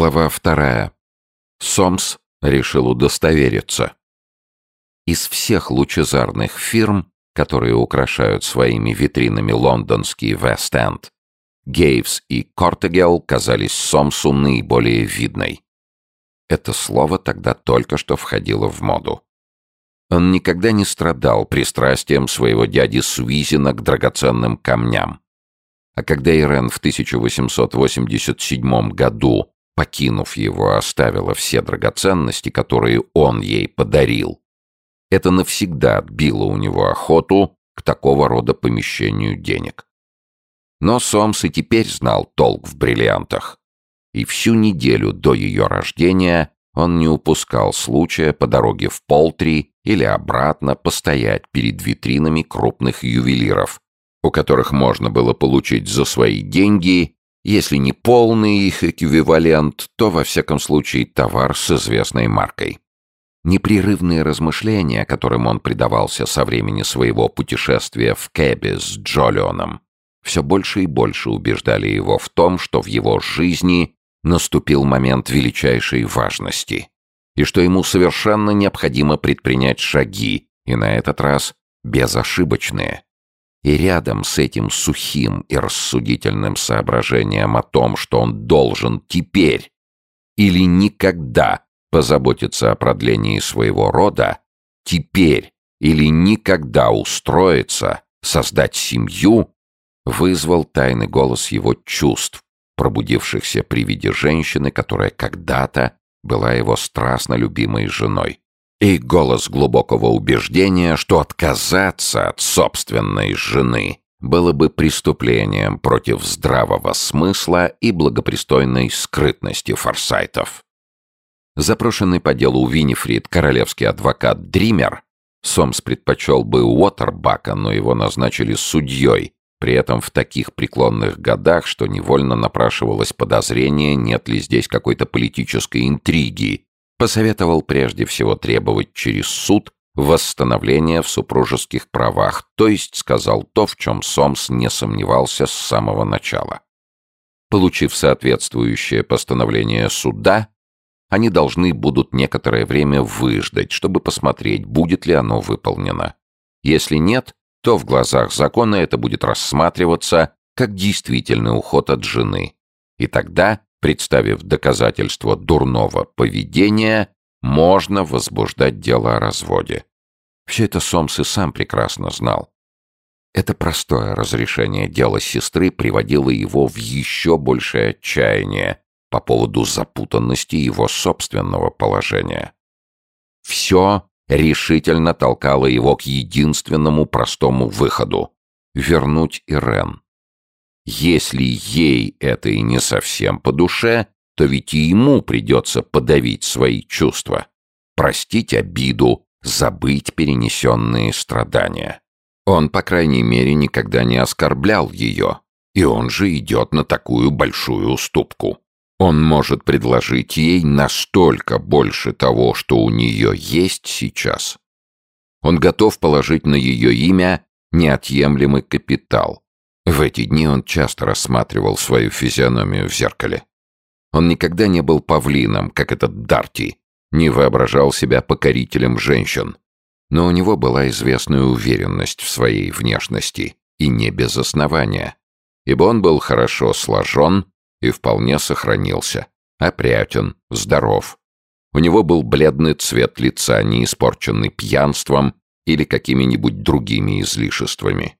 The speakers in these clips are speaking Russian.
Глава вторая. Сомс решил удостовериться. Из всех лучезарных фирм, которые украшают своими витринами лондонский Вест-Энд, Гейвс и Кортегел казались Сомсу наиболее видной. Это слово тогда только что входило в моду. Он никогда не страдал пристрастием своего дяди Суизина к драгоценным камням. А когда Ирен в 1887 году покинув его, оставила все драгоценности, которые он ей подарил. Это навсегда отбило у него охоту к такого рода помещению денег. Но Сомс и теперь знал толк в бриллиантах. И всю неделю до ее рождения он не упускал случая по дороге в Полтри или обратно постоять перед витринами крупных ювелиров, у которых можно было получить за свои деньги если не полный их эквивалент, то, во всяком случае, товар с известной маркой. Непрерывные размышления, которым он предавался со времени своего путешествия в Кэбе с Джолионом, все больше и больше убеждали его в том, что в его жизни наступил момент величайшей важности, и что ему совершенно необходимо предпринять шаги, и на этот раз безошибочные. И рядом с этим сухим и рассудительным соображением о том, что он должен теперь или никогда позаботиться о продлении своего рода, теперь или никогда устроиться, создать семью, вызвал тайный голос его чувств, пробудившихся при виде женщины, которая когда-то была его страстно любимой женой и голос глубокого убеждения, что отказаться от собственной жены было бы преступлением против здравого смысла и благопристойной скрытности форсайтов. Запрошенный по делу Винифрид королевский адвокат Дример, Сомс предпочел бы Уотербака, но его назначили судьей, при этом в таких преклонных годах, что невольно напрашивалось подозрение, нет ли здесь какой-то политической интриги, посоветовал прежде всего требовать через суд восстановления в супружеских правах, то есть сказал то, в чем Сомс не сомневался с самого начала. Получив соответствующее постановление суда, они должны будут некоторое время выждать, чтобы посмотреть, будет ли оно выполнено. Если нет, то в глазах закона это будет рассматриваться как действительный уход от жены. И тогда Представив доказательство дурного поведения, можно возбуждать дело о разводе. Все это Сомс и сам прекрасно знал. Это простое разрешение дела сестры приводило его в еще большее отчаяние по поводу запутанности его собственного положения. Все решительно толкало его к единственному простому выходу — вернуть Ирен. Если ей это и не совсем по душе, то ведь и ему придется подавить свои чувства, простить обиду, забыть перенесенные страдания. Он, по крайней мере, никогда не оскорблял ее, и он же идет на такую большую уступку. Он может предложить ей настолько больше того, что у нее есть сейчас. Он готов положить на ее имя неотъемлемый капитал, в эти дни он часто рассматривал свою физиономию в зеркале. Он никогда не был павлином, как этот Дарти, не воображал себя покорителем женщин. Но у него была известная уверенность в своей внешности, и не без основания, ибо он был хорошо сложен и вполне сохранился, опрятен, здоров. У него был бледный цвет лица, не испорченный пьянством или какими-нибудь другими излишествами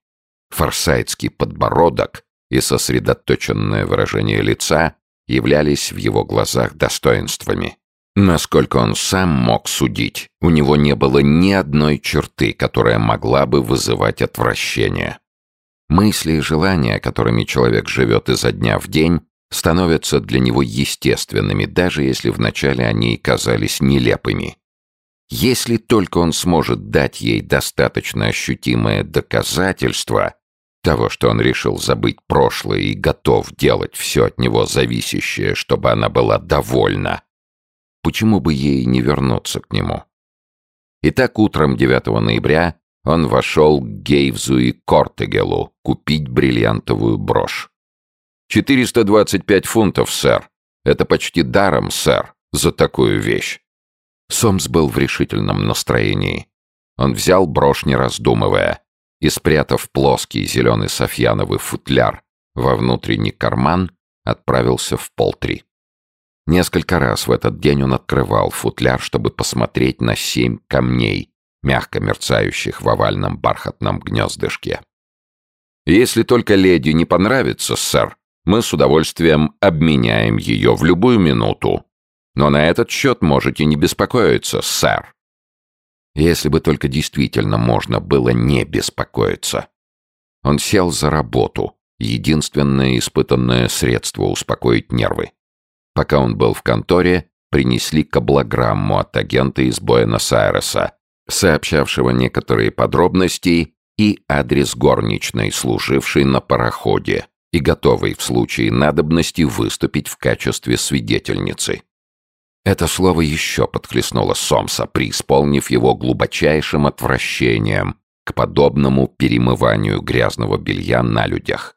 форсайтский подбородок и сосредоточенное выражение лица являлись в его глазах достоинствами. Насколько он сам мог судить, у него не было ни одной черты, которая могла бы вызывать отвращение. Мысли и желания, которыми человек живет изо дня в день, становятся для него естественными, даже если вначале они казались нелепыми. Если только он сможет дать ей достаточно ощутимое доказательство, того, что он решил забыть прошлое и готов делать все от него зависящее, чтобы она была довольна. Почему бы ей не вернуться к нему? Итак, утром 9 ноября он вошел к Гейвзу и Кортегелу купить бриллиантовую брошь. «425 фунтов, сэр», Это почти даром, сэр, за такую вещь. Сомс был в решительном настроении. Он взял брошь, не раздумывая, и, спрятав плоский зеленый софьяновый футляр во внутренний карман, отправился в полтри. Несколько раз в этот день он открывал футляр, чтобы посмотреть на семь камней, мягко мерцающих в овальном бархатном гнездышке. «Если только леди не понравится, сэр, мы с удовольствием обменяем ее в любую минуту. Но на этот счет можете не беспокоиться, сэр». Если бы только действительно можно было не беспокоиться. Он сел за работу, единственное испытанное средство успокоить нервы. Пока он был в конторе, принесли каблограмму от агента из Буэнос-Айреса, сообщавшего некоторые подробности и адрес горничной, служившей на пароходе и готовой в случае надобности выступить в качестве свидетельницы. Это слово еще подхлестнуло Сомса, преисполнив его глубочайшим отвращением к подобному перемыванию грязного белья на людях.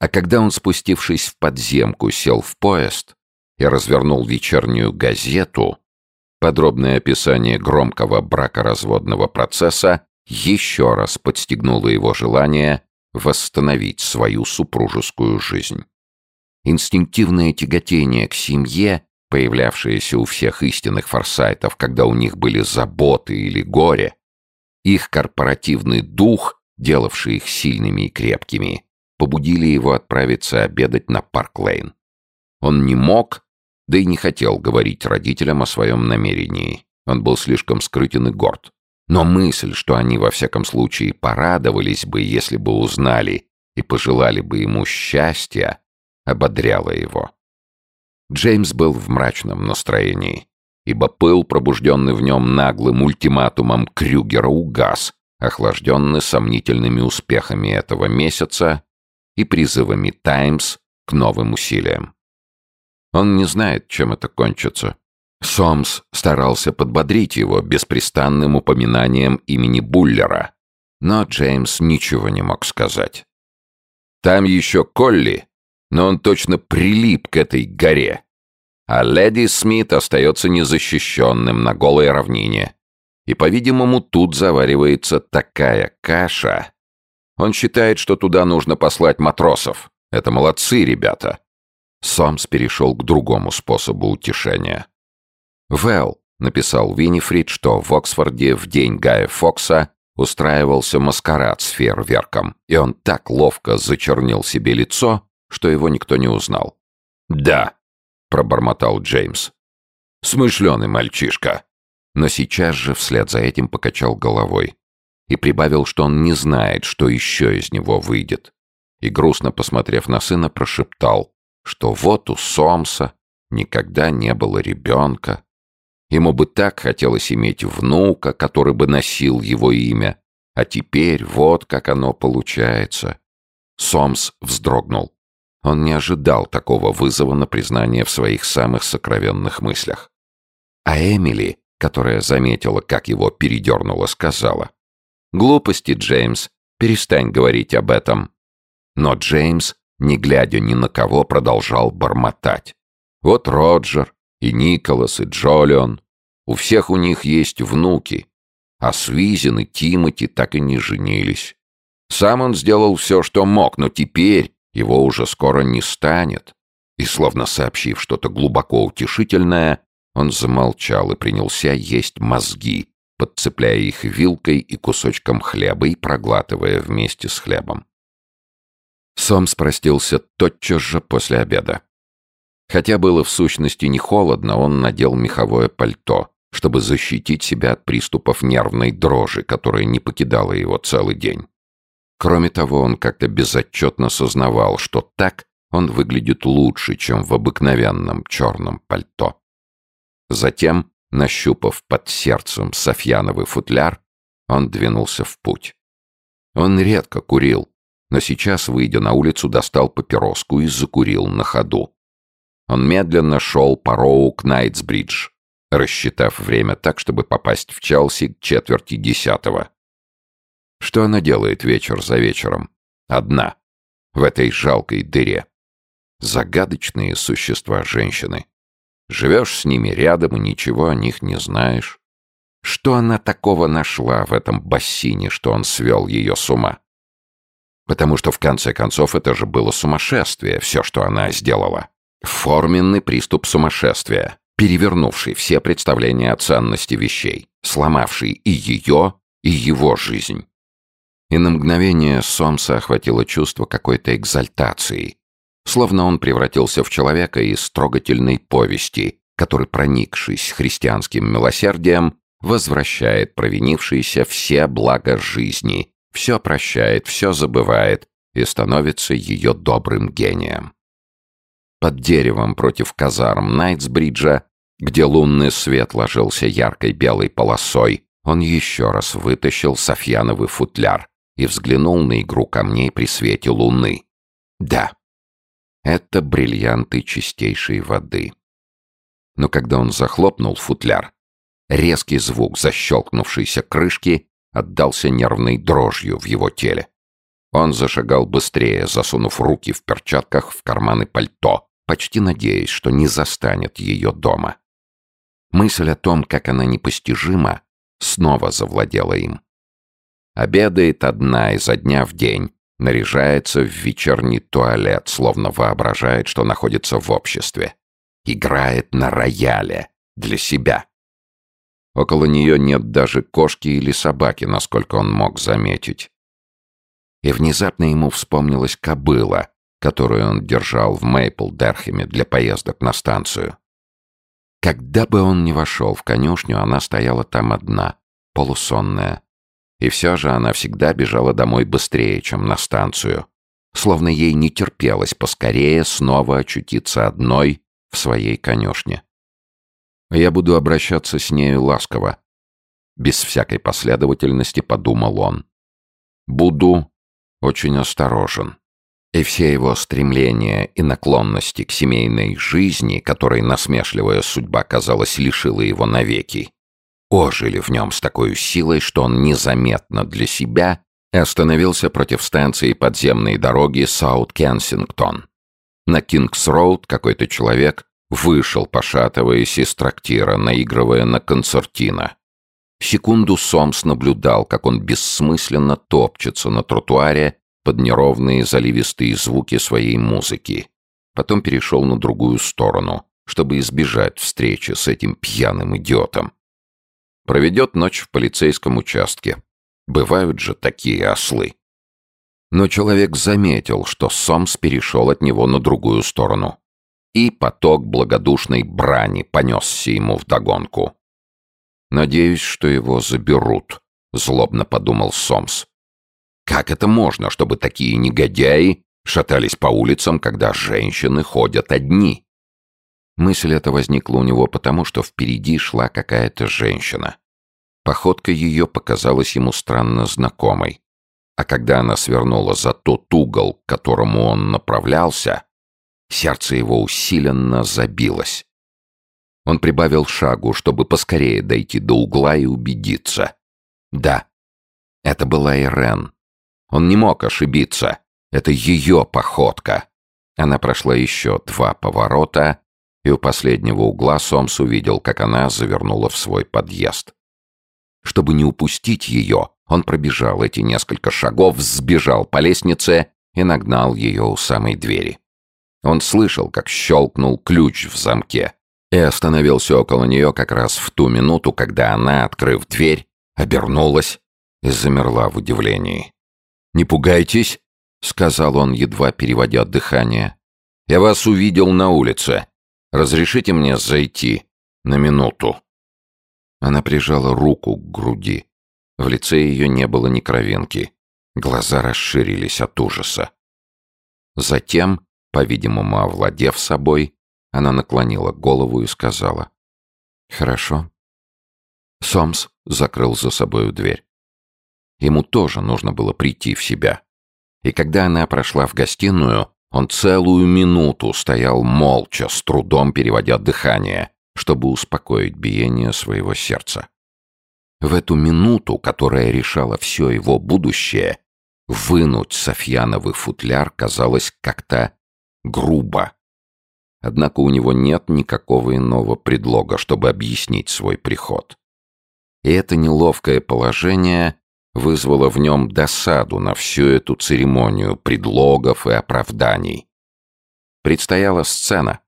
А когда он, спустившись в подземку, сел в поезд и развернул вечернюю газету, подробное описание громкого бракоразводного процесса еще раз подстегнуло его желание восстановить свою супружескую жизнь. Инстинктивное тяготение к семье, появлявшееся у всех истинных форсайтов, когда у них были заботы или горе, их корпоративный дух, делавший их сильными и крепкими, побудили его отправиться обедать на Парк-Лейн. Он не мог, да и не хотел говорить родителям о своем намерении. Он был слишком скрытен и горд. Но мысль, что они во всяком случае порадовались бы, если бы узнали и пожелали бы ему счастья, ободряла его. Джеймс был в мрачном настроении, ибо пыл, пробужденный в нем наглым ультиматумом Крюгера, угас, охлажденный сомнительными успехами этого месяца и призывами «Таймс» к новым усилиям. Он не знает, чем это кончится. Сомс старался подбодрить его беспрестанным упоминанием имени Буллера, но Джеймс ничего не мог сказать. Там еще Колли, но он точно прилип к этой горе. А леди Смит остается незащищенным на голой равнине. И, по-видимому, тут заваривается такая каша, он считает, что туда нужно послать матросов. Это молодцы ребята. Сомс перешел к другому способу утешения. «Вэл», — написал Виннифрид, что в Оксфорде в день Гая Фокса устраивался маскарад с фейерверком, и он так ловко зачернил себе лицо, что его никто не узнал. «Да», — пробормотал Джеймс. «Смышленый мальчишка». Но сейчас же вслед за этим покачал головой и прибавил, что он не знает, что еще из него выйдет. И грустно посмотрев на сына, прошептал, что вот у Сомса никогда не было ребенка. Ему бы так хотелось иметь внука, который бы носил его имя, а теперь вот как оно получается. Сомс вздрогнул. Он не ожидал такого вызова на признание в своих самых сокровенных мыслях. А Эмили, которая заметила, как его передернуло, сказала. «Глупости, Джеймс. Перестань говорить об этом». Но Джеймс, не глядя ни на кого, продолжал бормотать. «Вот Роджер, и Николас, и Джолион. У всех у них есть внуки. А Свизин и Тимоти так и не женились. Сам он сделал все, что мог, но теперь его уже скоро не станет». И, словно сообщив что-то глубоко утешительное, он замолчал и принялся есть мозги, подцепляя их вилкой и кусочком хлеба и проглатывая вместе с хлебом. Сом спростился тотчас же после обеда. Хотя было в сущности не холодно, он надел меховое пальто, чтобы защитить себя от приступов нервной дрожи, которая не покидала его целый день. Кроме того, он как-то безотчетно сознавал, что так он выглядит лучше, чем в обыкновенном черном пальто. Затем Нащупав под сердцем Софьяновый футляр, он двинулся в путь. Он редко курил, но сейчас, выйдя на улицу, достал папироску и закурил на ходу. Он медленно шел по Роу к Найтсбридж, рассчитав время так, чтобы попасть в Челси к четверти десятого. Что она делает вечер за вечером? Одна. В этой жалкой дыре. Загадочные существа женщины. Живешь с ними рядом и ничего о них не знаешь. Что она такого нашла в этом бассейне, что он свел ее с ума? Потому что, в конце концов, это же было сумасшествие, все, что она сделала. Форменный приступ сумасшествия, перевернувший все представления о ценности вещей, сломавший и ее, и его жизнь. И на мгновение Сомса охватило чувство какой-то экзальтации, словно он превратился в человека из трогательной повести, который, проникшись христианским милосердием, возвращает провинившиеся все блага жизни, все прощает, все забывает и становится ее добрым гением. Под деревом против казарм Найтсбриджа, где лунный свет ложился яркой белой полосой, он еще раз вытащил Софьяновый футляр и взглянул на игру камней при свете луны. Да, это бриллианты чистейшей воды. Но когда он захлопнул футляр, резкий звук защелкнувшейся крышки отдался нервной дрожью в его теле. Он зашагал быстрее, засунув руки в перчатках в карманы пальто, почти надеясь, что не застанет ее дома. Мысль о том, как она непостижима, снова завладела им. Обедает одна изо дня в день, наряжается в вечерний туалет, словно воображает, что находится в обществе. Играет на рояле для себя. Около нее нет даже кошки или собаки, насколько он мог заметить. И внезапно ему вспомнилась кобыла, которую он держал в Мейпл-Дерхеме для поездок на станцию. Когда бы он ни вошел в конюшню, она стояла там одна, полусонная. И все же она всегда бежала домой быстрее, чем на станцию, словно ей не терпелось поскорее снова очутиться одной в своей конюшне. Я буду обращаться с нею ласково. Без всякой последовательности подумал он. Буду очень осторожен. И все его стремления и наклонности к семейной жизни, которой насмешливая судьба, казалось, лишила его навеки, ожили в нем с такой силой, что он незаметно для себя остановился против станции подземной дороги Саут-Кенсингтон. На Кингс-Роуд какой-то человек Вышел, пошатываясь из трактира, наигрывая на концертино. Секунду Сомс наблюдал, как он бессмысленно топчется на тротуаре под неровные заливистые звуки своей музыки. Потом перешел на другую сторону, чтобы избежать встречи с этим пьяным идиотом. Проведет ночь в полицейском участке. Бывают же такие ослы. Но человек заметил, что Сомс перешел от него на другую сторону и поток благодушной брани понесся ему вдогонку. «Надеюсь, что его заберут», — злобно подумал Сомс. «Как это можно, чтобы такие негодяи шатались по улицам, когда женщины ходят одни?» Мысль эта возникла у него потому, что впереди шла какая-то женщина. Походка ее показалась ему странно знакомой. А когда она свернула за тот угол, к которому он направлялся, Сердце его усиленно забилось. Он прибавил шагу, чтобы поскорее дойти до угла и убедиться. Да, это была Ирен. Он не мог ошибиться. Это ее походка. Она прошла еще два поворота, и у последнего угла Сомс увидел, как она завернула в свой подъезд. Чтобы не упустить ее, он пробежал эти несколько шагов, сбежал по лестнице и нагнал ее у самой двери. Он слышал, как щелкнул ключ в замке, и остановился около нее как раз в ту минуту, когда она, открыв дверь, обернулась и замерла в удивлении. «Не пугайтесь», — сказал он, едва переводя дыхание. «Я вас увидел на улице. Разрешите мне зайти на минуту?» Она прижала руку к груди. В лице ее не было ни кровинки. Глаза расширились от ужаса. Затем по-видимому, овладев собой, она наклонила голову и сказала. «Хорошо». Сомс закрыл за собою дверь. Ему тоже нужно было прийти в себя. И когда она прошла в гостиную, он целую минуту стоял молча, с трудом переводя дыхание, чтобы успокоить биение своего сердца. В эту минуту, которая решала все его будущее, вынуть Софьяновый футляр казалось как-то грубо. Однако у него нет никакого иного предлога, чтобы объяснить свой приход. И это неловкое положение вызвало в нем досаду на всю эту церемонию предлогов и оправданий. Предстояла сцена.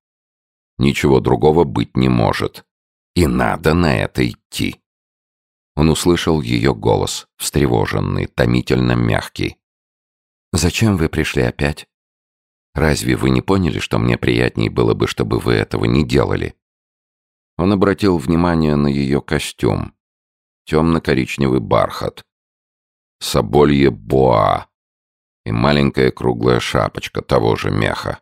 Ничего другого быть не может. И надо на это идти. Он услышал ее голос, встревоженный, томительно мягкий. «Зачем вы пришли опять? Разве вы не поняли, что мне приятнее было бы, чтобы вы этого не делали?» Он обратил внимание на ее костюм. Темно-коричневый бархат. Соболье боа. И маленькая круглая шапочка того же меха.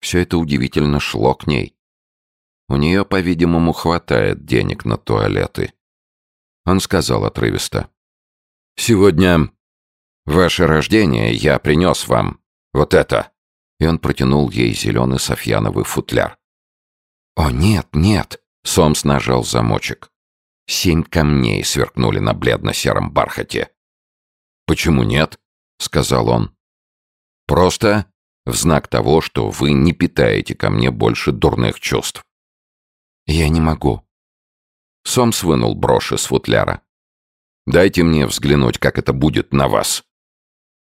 Все это удивительно шло к ней. У нее, по-видимому, хватает денег на туалеты. Он сказал отрывисто. «Сегодня ваше рождение я принес вам вот это». И он протянул ей зеленый софьяновый футляр. «О, нет, нет!» — Сомс нажал замочек. Семь камней сверкнули на бледно-сером бархате. «Почему нет?» — сказал он. «Просто в знак того, что вы не питаете ко мне больше дурных чувств». «Я не могу», Сомс вынул брошь из футляра. «Дайте мне взглянуть, как это будет на вас».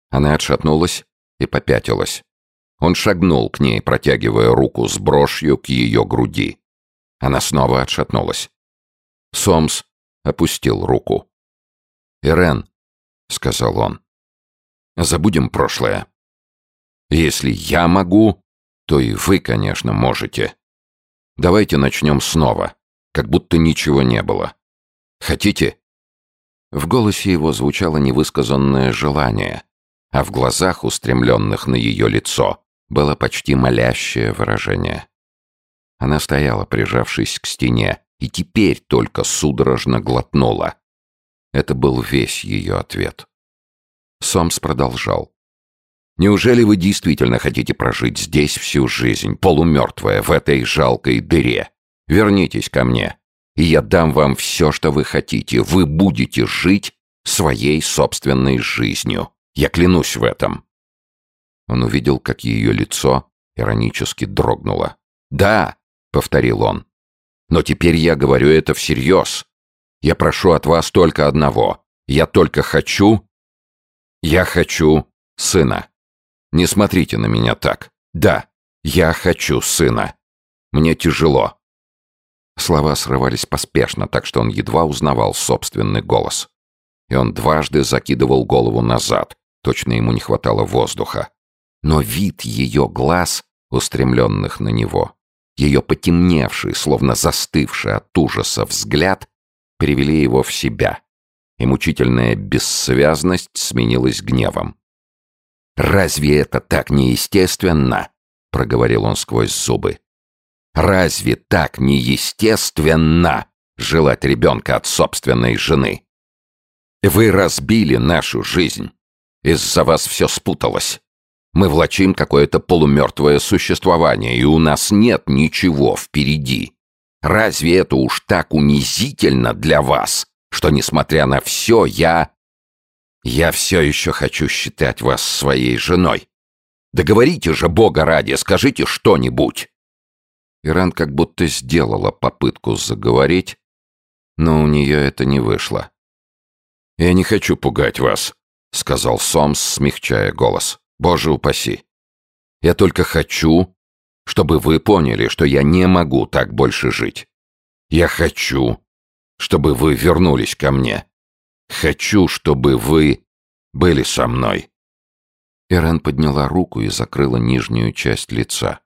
Она отшатнулась и попятилась. Он шагнул к ней, протягивая руку с брошью к ее груди. Она снова отшатнулась. Сомс опустил руку. «Ирен», — сказал он, — «забудем прошлое. Если я могу, то и вы, конечно, можете. Давайте начнем снова как будто ничего не было. Хотите?» В голосе его звучало невысказанное желание, а в глазах, устремленных на ее лицо, было почти молящее выражение. Она стояла, прижавшись к стене, и теперь только судорожно глотнула. Это был весь ее ответ. Сомс продолжал. «Неужели вы действительно хотите прожить здесь всю жизнь, полумертвая, в этой жалкой дыре? Вернитесь ко мне, и я дам вам все, что вы хотите. Вы будете жить своей собственной жизнью. Я клянусь в этом». Он увидел, как ее лицо иронически дрогнуло. «Да», — повторил он, — «но теперь я говорю это всерьез. Я прошу от вас только одного. Я только хочу... Я хочу сына. Не смотрите на меня так. Да, я хочу сына. Мне тяжело. Слова срывались поспешно, так что он едва узнавал собственный голос. И он дважды закидывал голову назад, точно ему не хватало воздуха. Но вид ее глаз, устремленных на него, ее потемневший, словно застывший от ужаса взгляд, привели его в себя, и мучительная бессвязность сменилась гневом. «Разве это так неестественно?» — проговорил он сквозь зубы. Разве так неестественно желать ребенка от собственной жены? Вы разбили нашу жизнь. Из-за вас все спуталось. Мы влачим какое-то полумертвое существование, и у нас нет ничего впереди. Разве это уж так унизительно для вас, что, несмотря на все, я... Я все еще хочу считать вас своей женой. Договорите же, Бога ради, скажите что-нибудь. Иран как будто сделала попытку заговорить, но у нее это не вышло. «Я не хочу пугать вас», — сказал Сомс, смягчая голос. «Боже упаси! Я только хочу, чтобы вы поняли, что я не могу так больше жить. Я хочу, чтобы вы вернулись ко мне. Хочу, чтобы вы были со мной». Ирен подняла руку и закрыла нижнюю часть лица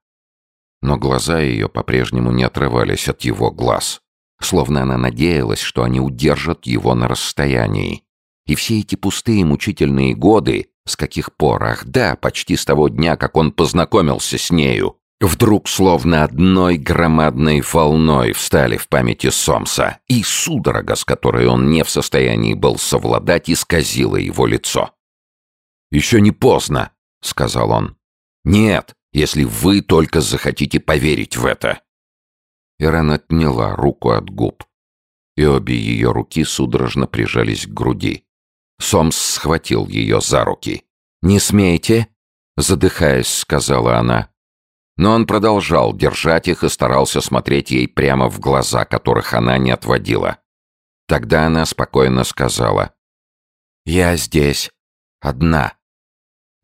но глаза ее по-прежнему не отрывались от его глаз, словно она надеялась, что они удержат его на расстоянии. И все эти пустые мучительные годы, с каких пор, ах да, почти с того дня, как он познакомился с нею, вдруг словно одной громадной волной встали в памяти Сомса, и судорога, с которой он не в состоянии был совладать, исказила его лицо. «Еще не поздно», — сказал он. «Нет, если вы только захотите поверить в это». Ирен отняла руку от губ, и обе ее руки судорожно прижались к груди. Сомс схватил ее за руки. «Не смейте!» — задыхаясь, сказала она. Но он продолжал держать их и старался смотреть ей прямо в глаза, которых она не отводила. Тогда она спокойно сказала. «Я здесь одна.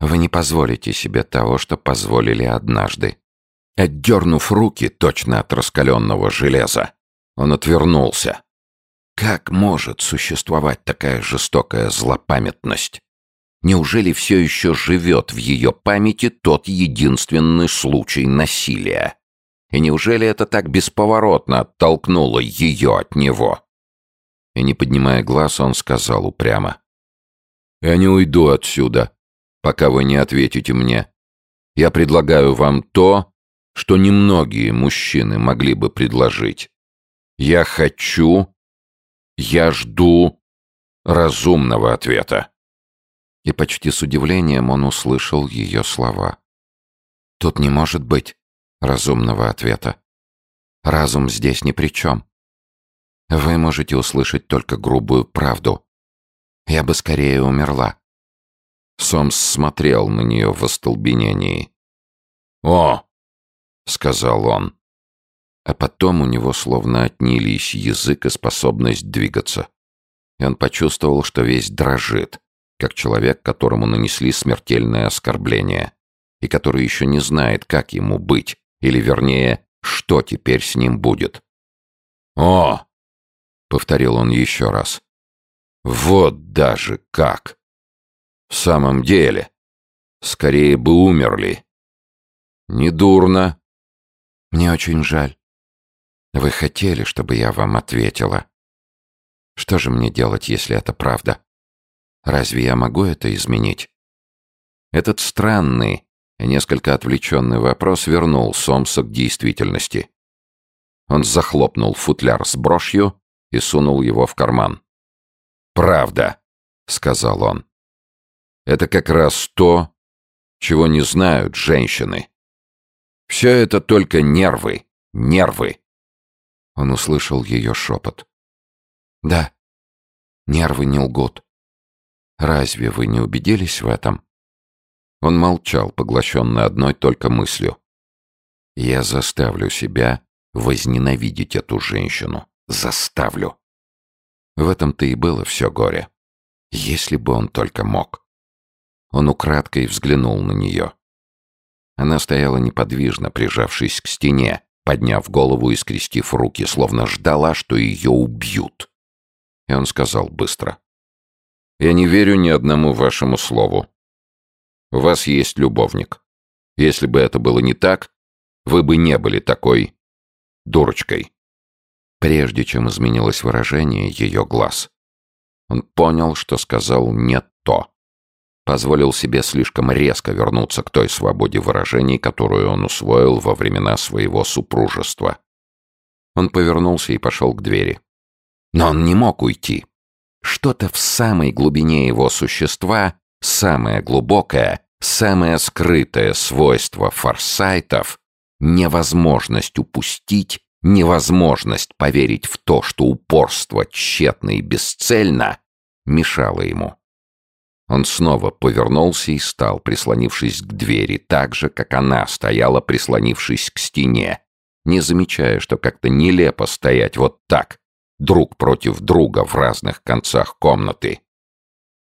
Вы не позволите себе того, что позволили однажды». Отдернув руки точно от раскаленного железа, он отвернулся. Как может существовать такая жестокая злопамятность? Неужели все еще живет в ее памяти тот единственный случай насилия? И неужели это так бесповоротно оттолкнуло ее от него? И не поднимая глаз, он сказал упрямо. «Я не уйду отсюда, пока вы не ответите мне. Я предлагаю вам то, что немногие мужчины могли бы предложить. Я хочу, я жду разумного ответа». И почти с удивлением он услышал ее слова. «Тут не может быть разумного ответа. Разум здесь ни при чем. Вы можете услышать только грубую правду. Я бы скорее умерла». Сомс смотрел на нее в остолбенении. «О!» — сказал он. А потом у него словно отнялись язык и способность двигаться. И он почувствовал, что весь дрожит, как человек, которому нанесли смертельное оскорбление, и который еще не знает, как ему быть, или, вернее, что теперь с ним будет. «О!» — повторил он еще раз. «Вот даже как! В самом деле, скорее бы умерли. Недурно. Мне очень жаль. Вы хотели, чтобы я вам ответила. Что же мне делать, если это правда? Разве я могу это изменить? Этот странный несколько отвлеченный вопрос вернул Сомса к действительности. Он захлопнул футляр с брошью и сунул его в карман. «Правда», — сказал он. «Это как раз то, чего не знают женщины. Все это только нервы, нервы». Он услышал ее шепот. «Да, нервы не лгут. Разве вы не убедились в этом?» Он молчал, поглощенный одной только мыслью. «Я заставлю себя возненавидеть эту женщину. Заставлю». В этом-то и было все горе. Если бы он только мог. Он украдкой взглянул на нее. Она стояла неподвижно, прижавшись к стене, подняв голову и скрестив руки, словно ждала, что ее убьют. И он сказал быстро. «Я не верю ни одному вашему слову. У вас есть любовник. Если бы это было не так, вы бы не были такой... дурочкой». Прежде чем изменилось выражение ее глаз, он понял, что сказал не то позволил себе слишком резко вернуться к той свободе выражений, которую он усвоил во времена своего супружества. Он повернулся и пошел к двери. Но он не мог уйти. Что-то в самой глубине его существа, самое глубокое, самое скрытое свойство форсайтов — невозможность упустить, невозможность поверить в то, что упорство тщетно и бесцельно, мешало ему. Он снова повернулся и стал, прислонившись к двери, так же, как она стояла, прислонившись к стене, не замечая, что как-то нелепо стоять вот так, друг против друга в разных концах комнаты.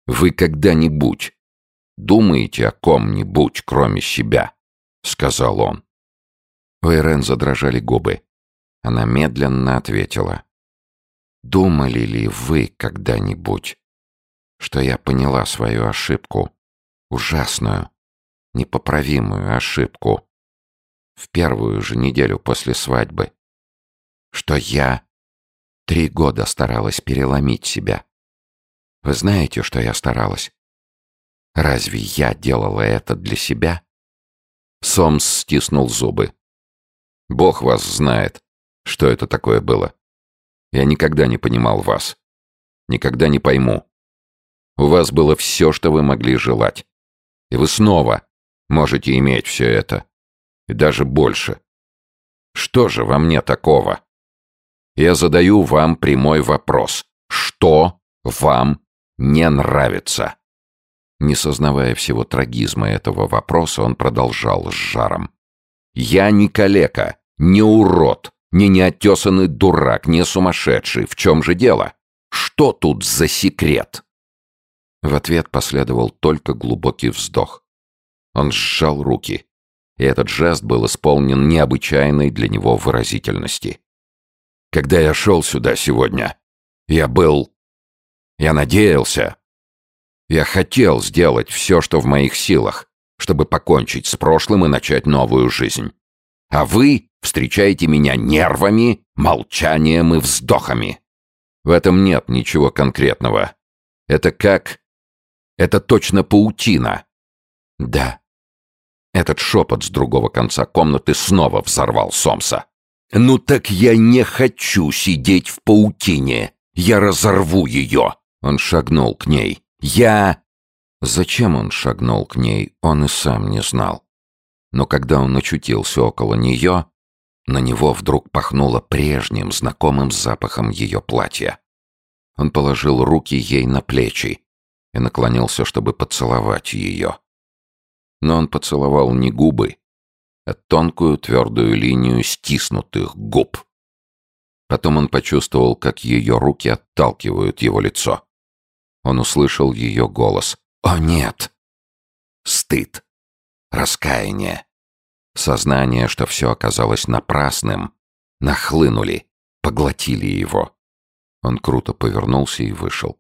«Вы когда-нибудь думаете о ком-нибудь, кроме себя?» — сказал он. У Ирен задрожали губы. Она медленно ответила. «Думали ли вы когда-нибудь что я поняла свою ошибку. Ужасную, непоправимую ошибку. В первую же неделю после свадьбы. Что я три года старалась переломить себя. Вы знаете, что я старалась? Разве я делала это для себя? Сомс стиснул зубы. Бог вас знает, что это такое было. Я никогда не понимал вас. Никогда не пойму. У вас было все, что вы могли желать. И вы снова можете иметь все это. И даже больше. Что же во мне такого? Я задаю вам прямой вопрос. Что вам не нравится? Не сознавая всего трагизма этого вопроса, он продолжал с жаром. Я не калека, не урод, не неотесанный дурак, не сумасшедший. В чем же дело? Что тут за секрет?» В ответ последовал только глубокий вздох. Он сжал руки, и этот жест был исполнен необычайной для него выразительности. «Когда я шел сюда сегодня, я был... Я надеялся. Я хотел сделать все, что в моих силах, чтобы покончить с прошлым и начать новую жизнь. А вы встречаете меня нервами, молчанием и вздохами. В этом нет ничего конкретного. Это как... Это точно паутина. Да. Этот шепот с другого конца комнаты снова взорвал Сомса. «Ну так я не хочу сидеть в паутине. Я разорву ее!» Он шагнул к ней. «Я...» Зачем он шагнул к ней, он и сам не знал. Но когда он очутился около нее, на него вдруг пахнуло прежним, знакомым запахом ее платья. Он положил руки ей на плечи и наклонился, чтобы поцеловать ее. Но он поцеловал не губы, а тонкую твердую линию стиснутых губ. Потом он почувствовал, как ее руки отталкивают его лицо. Он услышал ее голос. «О, нет!» Стыд. Раскаяние. Сознание, что все оказалось напрасным, нахлынули, поглотили его. Он круто повернулся и вышел.